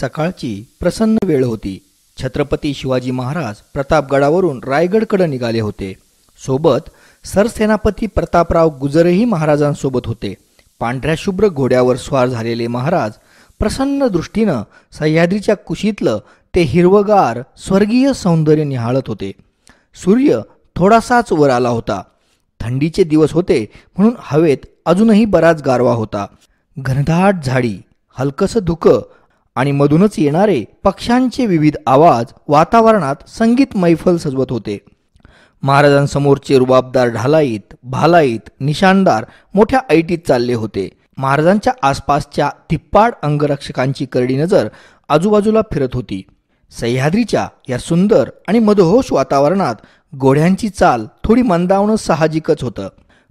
सकाळची प्रसन्न वेळ होती. छत्रपती शिवाजी महाराज प्रतापगडावरून रायगडकडे निघाले होते. सोबत सरसेनापती प्रतापराव गुजरही महाराजांसोबत होते. पांढऱ्या शुभ्र घोड्यावर स्वार झालेले महाराज प्रसन्न दृष्टीनं सह्याद्रीच्या कुशीतलं ते हिरवगार स्वर्गीय सौंदर्य निहाळत होते. सूर्य थोडासाच वर आला होता. थंडीचे दिवस होते म्हणून हवेत अजूनही बराच गारवा होता. घनदाट झाडी हलकसं धुकं आणि मधूनच येणारे पक्ष्यांचे विविध आवाज वातावरणात संगीत मैफल सजवत होते. महाराजांसमोरचे रुबाबदार ढालाईत भालाईत निशाणदार मोठ्या ऐटीत चालले होते. महाराजांच्या आसपासच्या तिप्पाड अंगरक्षकांची करडी नजर आजूबाजूला फिरत होती. सह्याद्रीच्या या सुंदर आणि मदहोश वातावरणात घोड्यांची चाल थोडी मंदावणं साहजिकच होतं.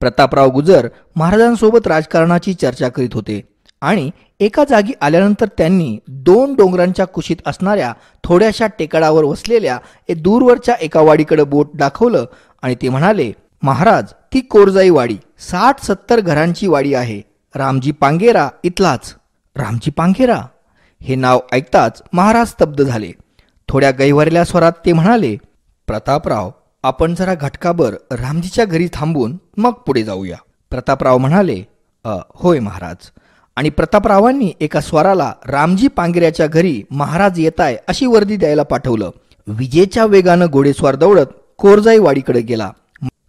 प्रतापराव गुजर महाराजांसोबत राजकारणाची चर्चा करीत होते. आणि एका जागी आल्यानंतर त्यांनी दोन डोंगरांच्या कुशीत असणाऱ्या थोड्याशा टेकडावर वसलेल्या ए दूरवरच्या एका वाडीकडे बोट दाखवलं आणि ते म्हणाले महाराज ती कोरजाई वाडी साठ सत्तर घरांची वाडी आहे. रामजी पांगेरा इथलाच. रामजी पांगेरा? हे नाव ऐकताच महाराज स्तब्ध झाले. थोड्या गैवरल्या स्वरात ते म्हणाले प्रतापराव आपण जरा घटकाभर रामजीच्या घरी थांबून मग पुढे जाऊया. प्रतापराव म्हणाले "अ, होय महाराज. आणि प्रतापरावांनी एका स्वराला रामजी पांगिऱ्याच्या घरी महाराज येताय अशी वर्दी द्यायला पाठवलं. विजेच्या वेगानं घोडेस्वार दौडत कोरजाई वाडीकडे गेला.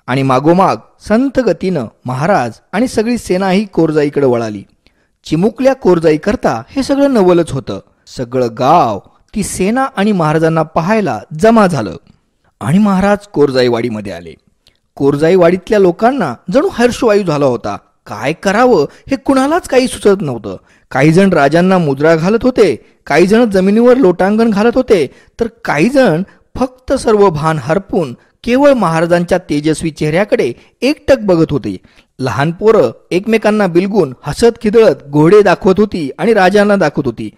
आणि मागोमाग संत गतीनं महाराज आणि सगळी सेनाही कोरजाईकडे वळाली. चिमुकल्या कोरजाई करता हे सगळं नवलच होतं. सगळं गाव ती सेना आणि महाराजांना पाहायला जमा झालं. आणि महाराज कोरजाईवाडीमध्ये आले. कोरजाईवाडीतल्या लोकांना जणू हर्षवायू झाला होता. काय करावं हे कुणालाच काही सुचत नव्हतं. काही जण राजांना मुद्रा घालत होते काही जण जमिनीवर लोटांगण घालत होते तर काही जण फक्त सर्व भान हरपून केवळ महाराजांच्या तेजस्वी चेहऱ्याकडे एकटक बघत होते. लहान पोरं एकमेकांना बिलगून हसत खिदळत घोडे दाखवत होती आणि राजांना दाखवत होती.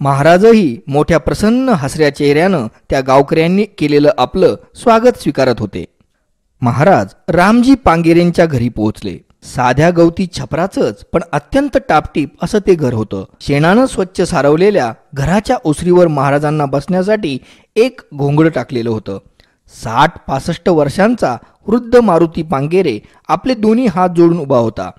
महाराजही मोठ्या प्रसन्न हसऱ्या चेहऱ्यानं त्या गावकऱ्यांनी केलेलं आपलं स्वागत स्वीकारत होते. महाराज रामजी पांगेरेंच्या घरी पोहोचले. साध्या गवती छपराचंच पण अत्यंत टापटीप असं ते घर होतं. शेणानं स्वच्छ सारवलेल्या घराच्या ओसरीवर महाराजांना बसण्यासाठी एक घोंगड टाकलेलं होतं. साठ पासष्ट वर्षांचा वृद्ध मारुती पांगेरे आपले दोन्ही हात जोडून उभा होता.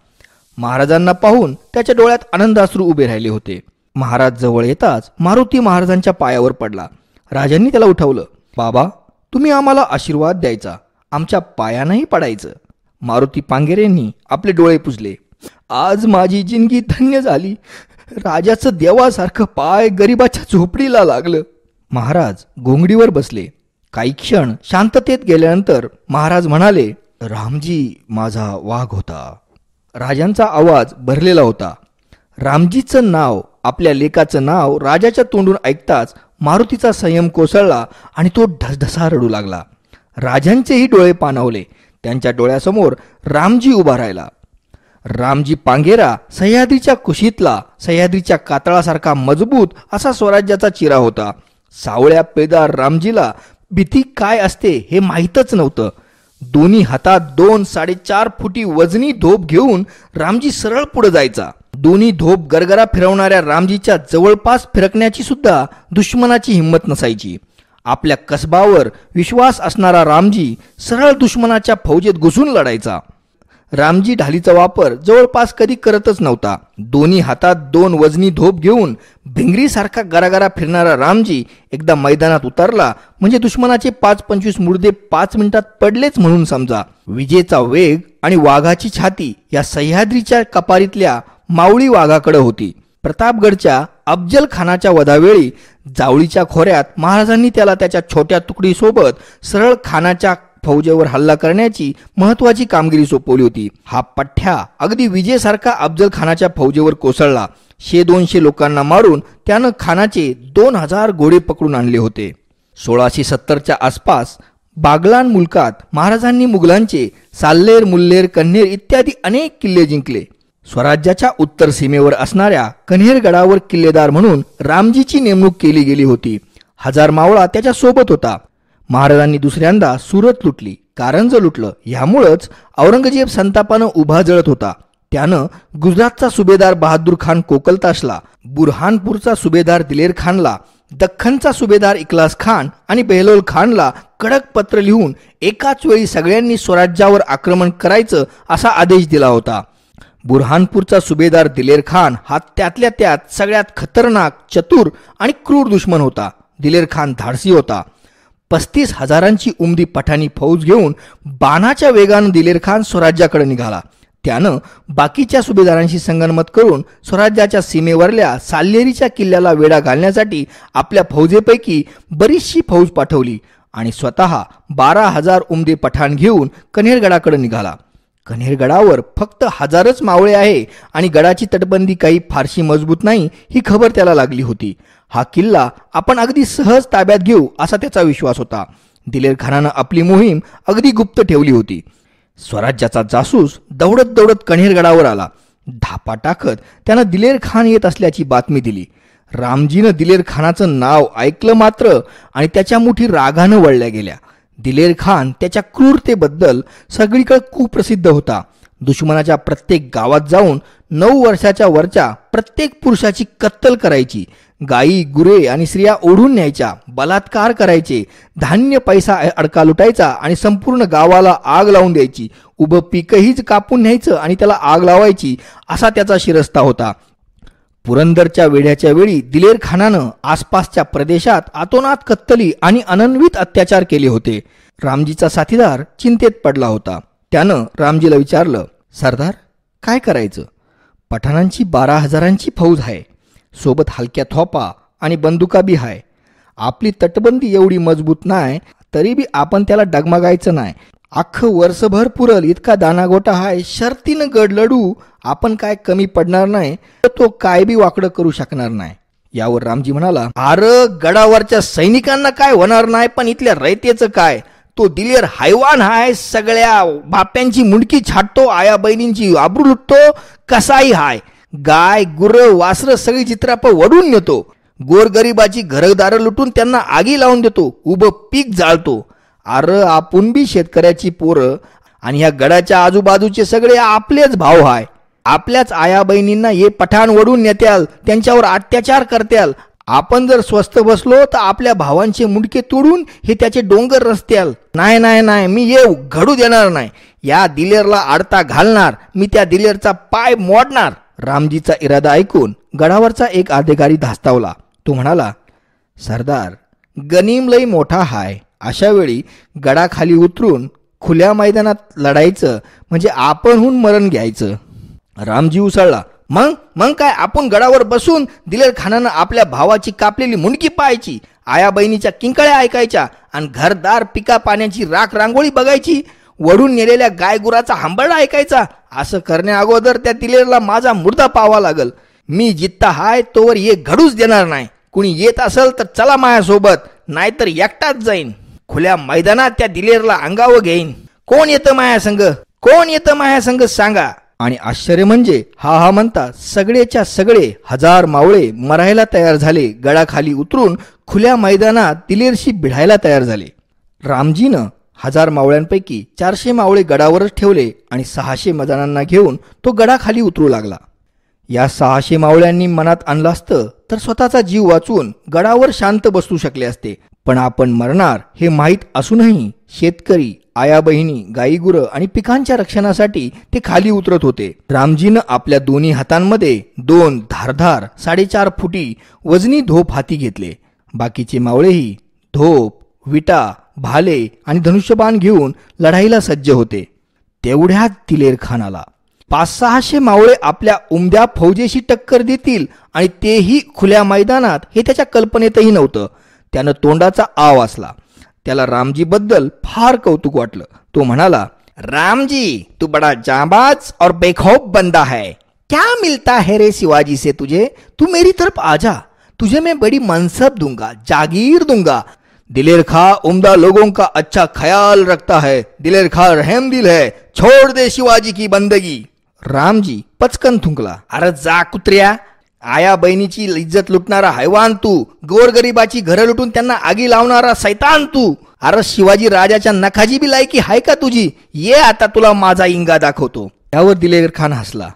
महाराजांना पाहून त्याच्या डोळ्यात आनंदाश्रू उभे राहिले होते. महाराज जवळ येताच मारुती महाराजांच्या पायावर पडला. राजांनी त्याला उठवलं बाबा तुम्ही आम्हाला आशीर्वाद द्यायचा. आमच्या पायानंही पडायचं. मारुती पांगेरेंनी आपले डोळे पुजले. आज माझी जिंदगी धन्य झाली. राजाचं देवासारखं पाय गरिबाच्या झोपडीला लागलं. महाराज घोंगडीवर बसले. काही क्षण शांततेत गेल्यानंतर महाराज म्हणाले रामजी माझा वाघ होता. राजांचा आवाज भरलेला होता. रामजीचं नाव आपल्या लेकाचं नाव राजाच्या तोंडून ऐकताच मारुतीचा संयम कोसळला आणि तो ढसढसा रडू लागला. राजांचेही डोळे पाणावले. त्यांच्या डोळ्यासमोर रामजी उभा राहिला. रामजी पांगेरा सह्याद्रीच्या कुशीतला सह्याद्रीच्या कातळासारखा मजबूत असा स्वराज्याचा चिरा होता. सावळ्या पेदार रामजीला भीती काय असते हे माहीतच नव्हतं. दोन्ही हातात दोन साडेचार फुटी वजनी धोप घेऊन रामजी सरळ पुढे जायचा. दोन्ही धोप गरगरा फिरवणाऱ्या रामजीच्या जवळपास फिरकण्याची सुद्धा दुश्मनाची हिंमत नसायची. आपल्या कसबावर विश्वास असणारा रामजी सरळ दुश्मनाच्या फौजेत घुसून लढायचा. रामजी ढालीचा वापर जवळपास कधी करतच नव्हता. दोन्ही हातात दोन वजनी धोप घेऊन भिंगरीसारखा गरागरा फिरणारा रामजी एकदा मैदानात उतरला म्हणजे दुश्मनाचे पाच पंचवीस मुर्दे पाच मिनिटात पडलेच म्हणून समजा. विजेचा वेग आणि वाघाची छाती या सह्याद्रीच्या कपारीतल्या मावळी वाघाकडे होती. प्रतापगडच्या अफजल खानाच्या वधावेळी जावळीच्या खोऱ्यात महाराजांनी त्याला त्याच्या छोट्या तुकडीसोबत सरळ खानाच्या फौजेवर हल्ला करण्याची महत्वाची कामगिरी सोपवली होती. हा पठ्ठ्या अगदी विजेसारखा अफजल खानाच्या फौजेवर कोसळला. शे दोनशे लोकांना मारून त्यानं खानाचे दोन हजार घोडे पकडून आणले होते. सोळाशे सत्तरच्या आसपास बागलान मुलकात महाराजांनी मुघलांचे साल्लेर मुल्लेर कन्हेर इत्यादी अनेक किल्ले जिंकले. स्वराज्याच्या उत्तर सीमेवर असणाऱ्या कन्हेरगडावर किल्लेदार म्हणून रामजीची नेमणूक केली गेली होती. हजार मावळा त्याच्या सोबत होता. महाराजांनी दुसऱ्यांदा सुरत लुटली. कारंज लुटलं ह्यामुळंच औरंगजेब संतापानं उभा जळत होता. त्यानं गुजरातचा सुभेदार बहादूर खान कोकलताशला बुरहानपूरचा सुभेदार दिलेर खानला दख्खनचा सुभेदार इकलास खान आणि बेहलोल खानला कडक पत्र लिहून एकाच वेळी सगळ्यांनी स्वराज्यावर आक्रमण करायचं असा आदेश दिला होता. बुरहानपूरचा सुभेदार दिलेर खान हा त्यातल्या त्यात सगळ्यात खतरनाक चतुर आणि क्रूर दुश्मन होता. दिलेर खान धाडसी होता. पस्तीस हजारांची उमदी पठाणी फौज घेऊन बाणाच्या वेगानं दिलेर खान स्वराज्याकडे निघाला. त्यानं बाकीच्या सुभेदारांशी संगनमत करून स्वराज्याच्या सीमेवरल्या साल्लेरीच्या किल्ल्याला वेढा घालण्यासाठी आपल्या फौजेपैकी बरीचशी फौज पाठवली आणि स्वतः बारा हजार उमदे पठाण घेऊन कन्हेरगडाकडे निघाला. कन्हेरगडावर फक्त हजारच मावळे आहे आणि गडाची तटबंदी काही फारशी मजबूत नाही ही खबर त्याला लागली होती. हा किल्ला आपण अगदी सहज ताब्यात घेऊ असा त्याचा विश्वास होता. दिलेर खानानं आपली मोहीम अगदी गुप्त ठेवली होती. स्वराज्याचा जासूस दौडत दौडत कण्हेरगडावर आला. धापा टाकत त्यानं दिलेर खान येत असल्याची बातमी दिली. रामजीनं दिलेर खानाचं नाव ऐकलं मात्र आणि त्याच्या मुठी रागानं वळल्या गेल्या. दिलेर खान त्याच्या क्रूरतेबद्दल सगळीकडे कुप्रसिद्ध होता. दुश्मनाच्या प्रत्येक गावात जाऊन नऊ वर्षाच्या वरच्या प्रत्येक पुरुषाची कत्तल करायची. गायी गुरे आणि स्त्रिया ओढून न्यायच्या बलात्कार करायचे धान्य पैसा अडका लुटायचा आणि संपूर्ण गावाला आग लावून द्यायची. उभं पीकहीच कापून न्यायचं आणि त्याला आग लावायची असा त्याचा शिरस्ता होता. पुरंदरच्या वेढ्याच्या वेळी दिलेर खानानं आसपासच्या प्रदेशात आतोनात कत्तली आणि अनन्वित अत्याचार केले होते. रामजीचा साथीदार चिंतेत पडला होता. त्यानं रामजीला विचारलं सरदार काय करायचं? पठाणांची बारा हजारांची फौज आहे. सोबत हलक्या थोपा आणि बंदुका बी हाय. आपली तटबंदी एवढी मजबूत नाही तरी बी आपण त्याला डगमगायचं नाही अख्खं वर्षभर पुरल इतका दानागोटा हाय शर्तीनं गड लढू आपण काय कमी पडणार नाही तर तो काय बी वाकडं करू शकणार नाही. यावर रामजी म्हणाला अरे गडावरच्या सैनिकांना काय होणार नाही पण इथल्या रयतेचं काय? तो दिलेर हैवान हाय सगळ्या बाप्यांची मुंडकी छाटतो आया बहिणींची आबरू लुटतो कसाही हाय. गाय गुर वासर सगळी चित्राप वडून नेतो. गोरगरिबाची घरदारं लुटून त्यांना आगी लावून देतो उभं पीक जाळतो. अर आपण बी शेतकऱ्याची पोरं आणि ह्या गडाच्या आजूबाजूचे सगळे आपलेच भाव हाय. आपल्याच आया बहिणींना हे पठाण वडून नेत्याल त्यांच्यावर अत्याचार करत्याल. आपण जर स्वस्त बसलो तर आपल्या भावांचे मुंडके तोडून हे त्याचे डोंगर रस्त्याल नाही नाही नाही मी हे घडू देणार नाही. या दिलेरला आडता घालणार मी त्या दिलेरचा पाय मोडणार. रामजीचा इरादा ऐकून गडावरचा एक अधिकारी धास्तावला. तो म्हणाला सरदार गनीम लई मोठा हाय. अशा वेळी गडाखाली उतरून खुल्या मैदानात लढायचं म्हणजे आपणहून मरण घ्यायचं. रामजी उसळला मग? मग काय? आपण गडावर बसून दिलेर खानानं आपल्या भावाची कापलेली मुंडकी पाहायची आया बहिणीच्या किंकळ्या ऐकायच्या आणि घरदार पिका पाण्याची राख रांगोळी बघायची वडून नेलेल्या गायगुराचा हंबरडा ऐकायचा. असं करण्या अगोदर त्या दिलेरला माझा मुर्दा पावा लागल. मी जित्ता हाय तोवर एक घडूच देणार नाही. कुणी येत असेल तर चला माझ्यासोबत नाहीतर एकटाच जाईन. खुल्या मैदानात त्या दिलेरला अंगावं घेईन. कोण येतं माया संघ कोण येतं माया संघ सांगा. आणि आश्चर्य म्हणजे हा हा म्हणता सगळेच्या सगळे हजार मावळे मरायला तयार झाले गडाखाली उतरून खुल्या मैदानात दिलेरशी भिडायला तयार झाले. रामजीनं हजार मावळ्यांपैकी चारशे मावळे गडावरच ठेवले आणि सहाशे मदानांना घेऊन तो गडाखाली उतरू लागला. या सहाशे मावळ्यांनी मनात आणलं असतं तर स्वतःचा जीव वाचून गडावर शांत बसू शकले असते. पण आपण मरणार हे माहीत असूनही शेतकरी आया बहिणी गाईगुरं आणि पिकांच्या रक्षणासाठी ते खाली उतरत होते. रामजीनं आपल्या दोन्ही हातांमध्ये दोन धारधार साडेचार फुटी वजनी धोप हाती घेतले. बाकीचे मावळेही धोप विटा भाले आणि धनुष्यबाण घेऊन लढाईला सज्ज होते. तेवढ्यात दिलेर खान आला पाच सहाशे मावळे आपल्या उमद्या फौजेशी टक्कर देतील आणि तेही खुल्या मैदानात हे त्याच्या कल्पनेतही नव्हतं. त्यानं तोंडाचा आव असला. त्याला रामजीबद्दल फार कौतुक वाटलं. तो म्हणाला रामजी तू बडा जाबाज और बेखौफ बंदा है. क्या मिलता है रे शिवाजी से तुझे? तू मेरी तरफ आजा तुझे मैं बड़ी मनसब दूंगा जागीर दूंगा. दिलेर खा उम्दा लोगों का अच्छा ख्याल रखता है. दिलेर खा रहम दिल है. छोड़ दे शिवाजी की बंदगी. रामजी पचकन थुंकला. अरे जा कुत्र्या आया बहिणीची इज्जत लुटणारा हैवान तू गोरगरिबाची घरं लुटून त्यांना आगी लावणारा सैतान तू. अरे शिवाजी राजाच्या नखाजी बी लायकी हाय का तुझी? ये आता तुला माझा इंगा दाखवतो. त्यावर दिलेर खान हसला.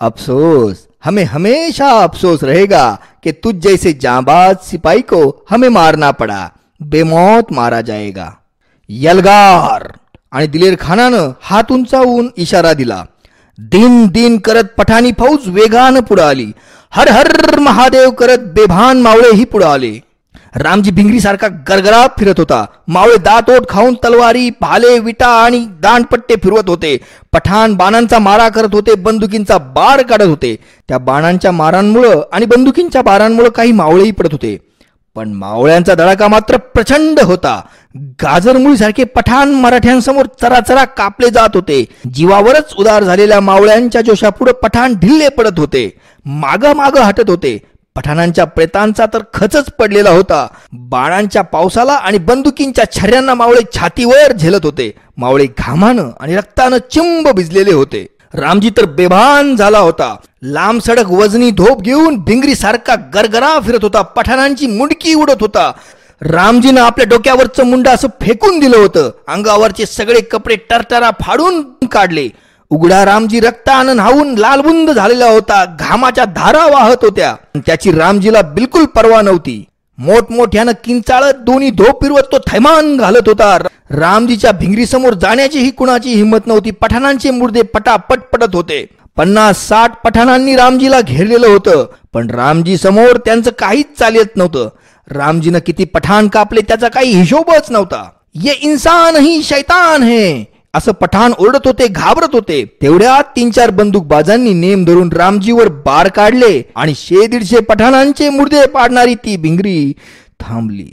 अफसोस हमें हमेशा अफसोस रहेगा कि तुझ जैसे जांबाज सिपाही को हमें मारना पड़ा बेमौत मारा जाएगा. यलगार! आणि दिलेर खानानं हात उंचावून इशारा दिला. दिन दिन करत पठाणी फौज वेगानं पुढे आली हर हर महादेव करत बेभान मावळेही पुढे आले रामजी भिंगरी सारखा गरगरा फिरत होता. मावळे दातोट खाऊन तलवारी भाले विटा आणि दांडपट्टे फिरवत होते. पठाण बाणांचा मारा करत होते बंदुकींचा बार काढत होते. त्या बाणांच्या मारांमुळं आणि बंदुकींच्या बारांमुळं काही मावळेही पडत होते. पण मावळ्यांचा दडाका मात्र प्रचंड होता. गाजरमुळीसारखे पठाण मराठ्यांसमोर चराचरा कापले जात होते. जीवावरच उदार झालेल्या मावळ्यांच्या जोशापुढे पठाण ढिल्ले पडत होते. माग माग हटत होते. पठाणांच्या प्रेतांचा तर खचच पडलेला होता. बाणांच्या पावसाला आणि बंदुकींच्या छऱ्यांना मावळे छातीवर झेलत होते. मावळे घामानं आणि रक्तानं चिंब भिजलेले होते. रामजी तर बेभान झाला होता. लांब सडक वजनी धोप घेऊन भिंगरी सारखा गरगरा फिरत होता. पठाणांची मुंडकी उडत होता. रामजीनं आपल्या डोक्यावरचं मुंड असं फेकून दिलं होतं. अंगावरचे सगळे कपडे टरटरा फाडून काढले. उघडा रामजी रक्तानं न्हावून लालबुंद झालेला होता. घामाच्या धारा वाहत होत्या. त्याची रामजीला बिलकुल परवा नव्हती. मोठमोठ्यानं किंचाळत दोन्ही धोप फिरवत तो थैमान घालत होता. रामजीच्या भिंगरी समोर जाण्याचीही कुणाची हिंमत नव्हती. पठाणांचे मुर्दे पटापट पडत होते. पन्नास साठ पठाणांनी रामजीला घेरलेलं होतं पण रामजी समोर त्यांचं काहीच चालत नव्हतं. रामजीनं किती पठाण कापले त्याचा काही हिशोबच नव्हता. ये इन्सान ही शैतान है. असं पठाण ओरडत होते घाबरत होते. तेवढ्यात तीन चार बंदूकबाजांनी नेम धरून रामजीवर बार काढले आणि शे दीडशे पठाणांचे मुर्दे पाडणारी ती भिंगरी थांबली.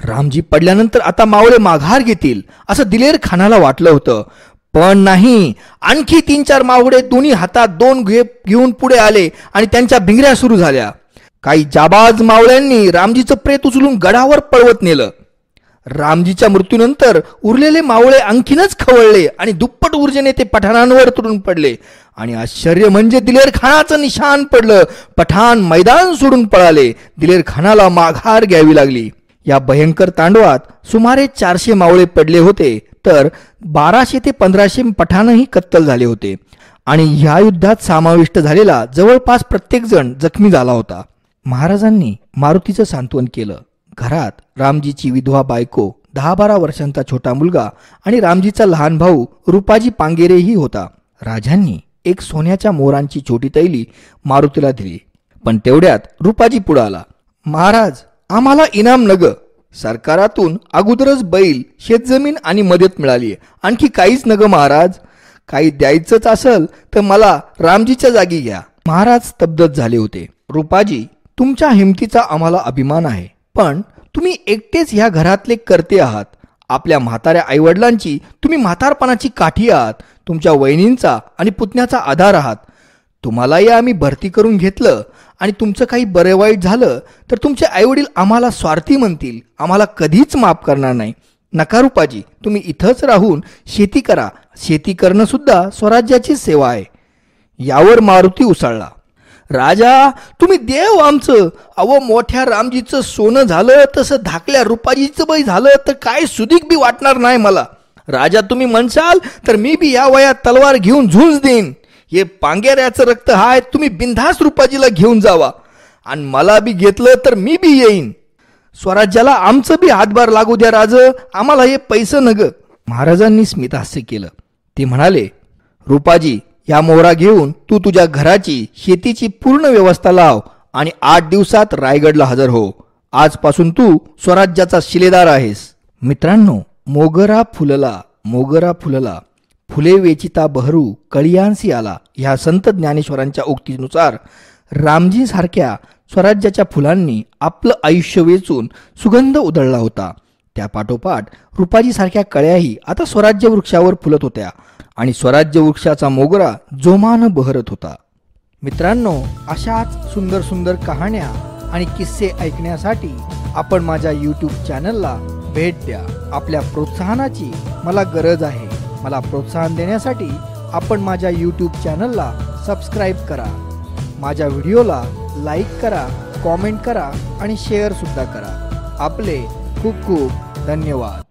रामजी पडल्यानंतर आता मावळे माघार घेतील असं दिलेर खानाला वाटलं होतं. पण नाही आणखी तीन चार मावळे दोन्ही हातात दोन घेऊन पुढे आले आणि त्यांच्या भिंगऱ्या सुरू झाल्या. काही जाबाज मावळ्यांनी रामजीचं प्रेत उचलून गडावर पळवत नेलं. रामजीच्या मृत्यूनंतर उरलेले मावळे आणखीनच खवळले आणि दुप्पट ऊर्जेने ते पठाणांवर तुरून पडले. आणि आश्चर्य म्हणजे दिलेर खानाचं निशान पडलं. पठाण मैदान सोडून पळाले. दिलेर खानाला माघार घ्यावी लागली. या भयंकर तांडवात सुमारे चारशे मावळे पडले होते तर बाराशे ते पंधराशे पठाणही कत्तल झाले होते. आणि ह्या युद्धात समाविष्ट झालेला जवळपास प्रत्येकजण जखमी झाला होता. महाराजांनी मारुतीचं सांत्वन केलं. घरात रामजीची विधवा बायको दहा बारा वर्षांचा छोटा मुलगा आणि रामजीचा लहान भाऊ रुपाजी पांगेरेही होता. राजांनी एक सोन्याच्या मोरांची छोटी तैली मारुतीला दिली पण तेवढ्यात रुपाजी पुढे आला. महाराज आम्हाला इनाम नग. सरकारातून अगोदरच बैल शेतजमीन आणि मदत मिळाली आणखी काहीच नग महाराज. काही द्यायचंच असल तर मला रामजीच्या जागी घ्या. महाराज स्तब्धच झाले होते. रुपाजी तुमच्या हिमतीचा आम्हाला अभिमान आहे. पण तुम्ही एकटेच ह्या घरातले करते आहात. आपल्या म्हाताऱ्या आईवडिलांची तुम्ही म्हातारपणाची काठी आहात. तुमच्या वहिनींचा आणि पुतण्याचा आधार आहात. तुम्हालाही आम्ही भरती करून घेतलं आणि तुमचं काही बरे वाईट झालं तर तुमचे आईवडील आम्हाला स्वार्थी म्हणतील. आम्हाला कधीच माफ करणार नाही. नकारूपाजी तुम्ही इथंच राहून शेती करा. शेती करणं सुद्धा स्वराज्याची सेवा आहे. यावर मारुती उसळला. राजा तुम्ही देव आमचं. अव मोठ्या रामजीचं सोनं झालं तसं धाकल्या रुपाजीचं बाई झालं तर काय सुदीक बी वाटणार नाही मला. राजा तुम्ही म्हणसाल तर मी बी या वयात तलवार घेऊन झुंज देईन. हे पांगेऱ्याचं रक्त हाय तुम्ही बिनधास रुपाजीला घेऊन जावा. आणि मला बी घेतलं तर मी बी येईन. स्वराज्याला आमचं बी हातभार लागू द्या राज. आम्हाला हे पैसे नग. महाराजांनी स्मितहास्य केलं. ते म्हणाले रुपाजी या मोहरा घेऊन तू तुझ्या घराची शेतीची पूर्ण व्यवस्था लाव आणि आठ दिवसात रायगडला हजर हो. आजपासून तू स्वराज्याचा शिलेदार आहेस. मित्रांनो मोगरा फुलला मोगरा फुलला. फुले वेचिता बहरू कळियांसी आला. ह्या संत ज्ञानेश्वरांच्या उक्तीनुसार रामजीसारख्या स्वराज्याच्या फुलांनी आपलं आयुष्य वेचून सुगंध उधळला होता. त्या पाठोपाठ रुपाजीसारख्या कळ्याही आता स्वराज्य वृक्षावर फुलत होत्या. आणि स्वराज्य वृक्षाचा मोगरा जोमानं बहरत होता. मित्रांनो अशाच सुंदर सुंदर कहाण्या आणि किस्से ऐकण्यासाठी आपण माझ्या यूट्यूब चॅनलला भेट द्या. आपल्या प्रोत्साहनाची मला गरज आहे. मला प्रोत्साहन देण्यासाठी आपण माझ्या यूट्यूब चॅनलला सबस्क्राईब करा. माझ्या व्हिडिओला लाईक करा कॉमेंट करा आणि शेअरसुद्धा करा. आपले खूप खूप धन्यवाद.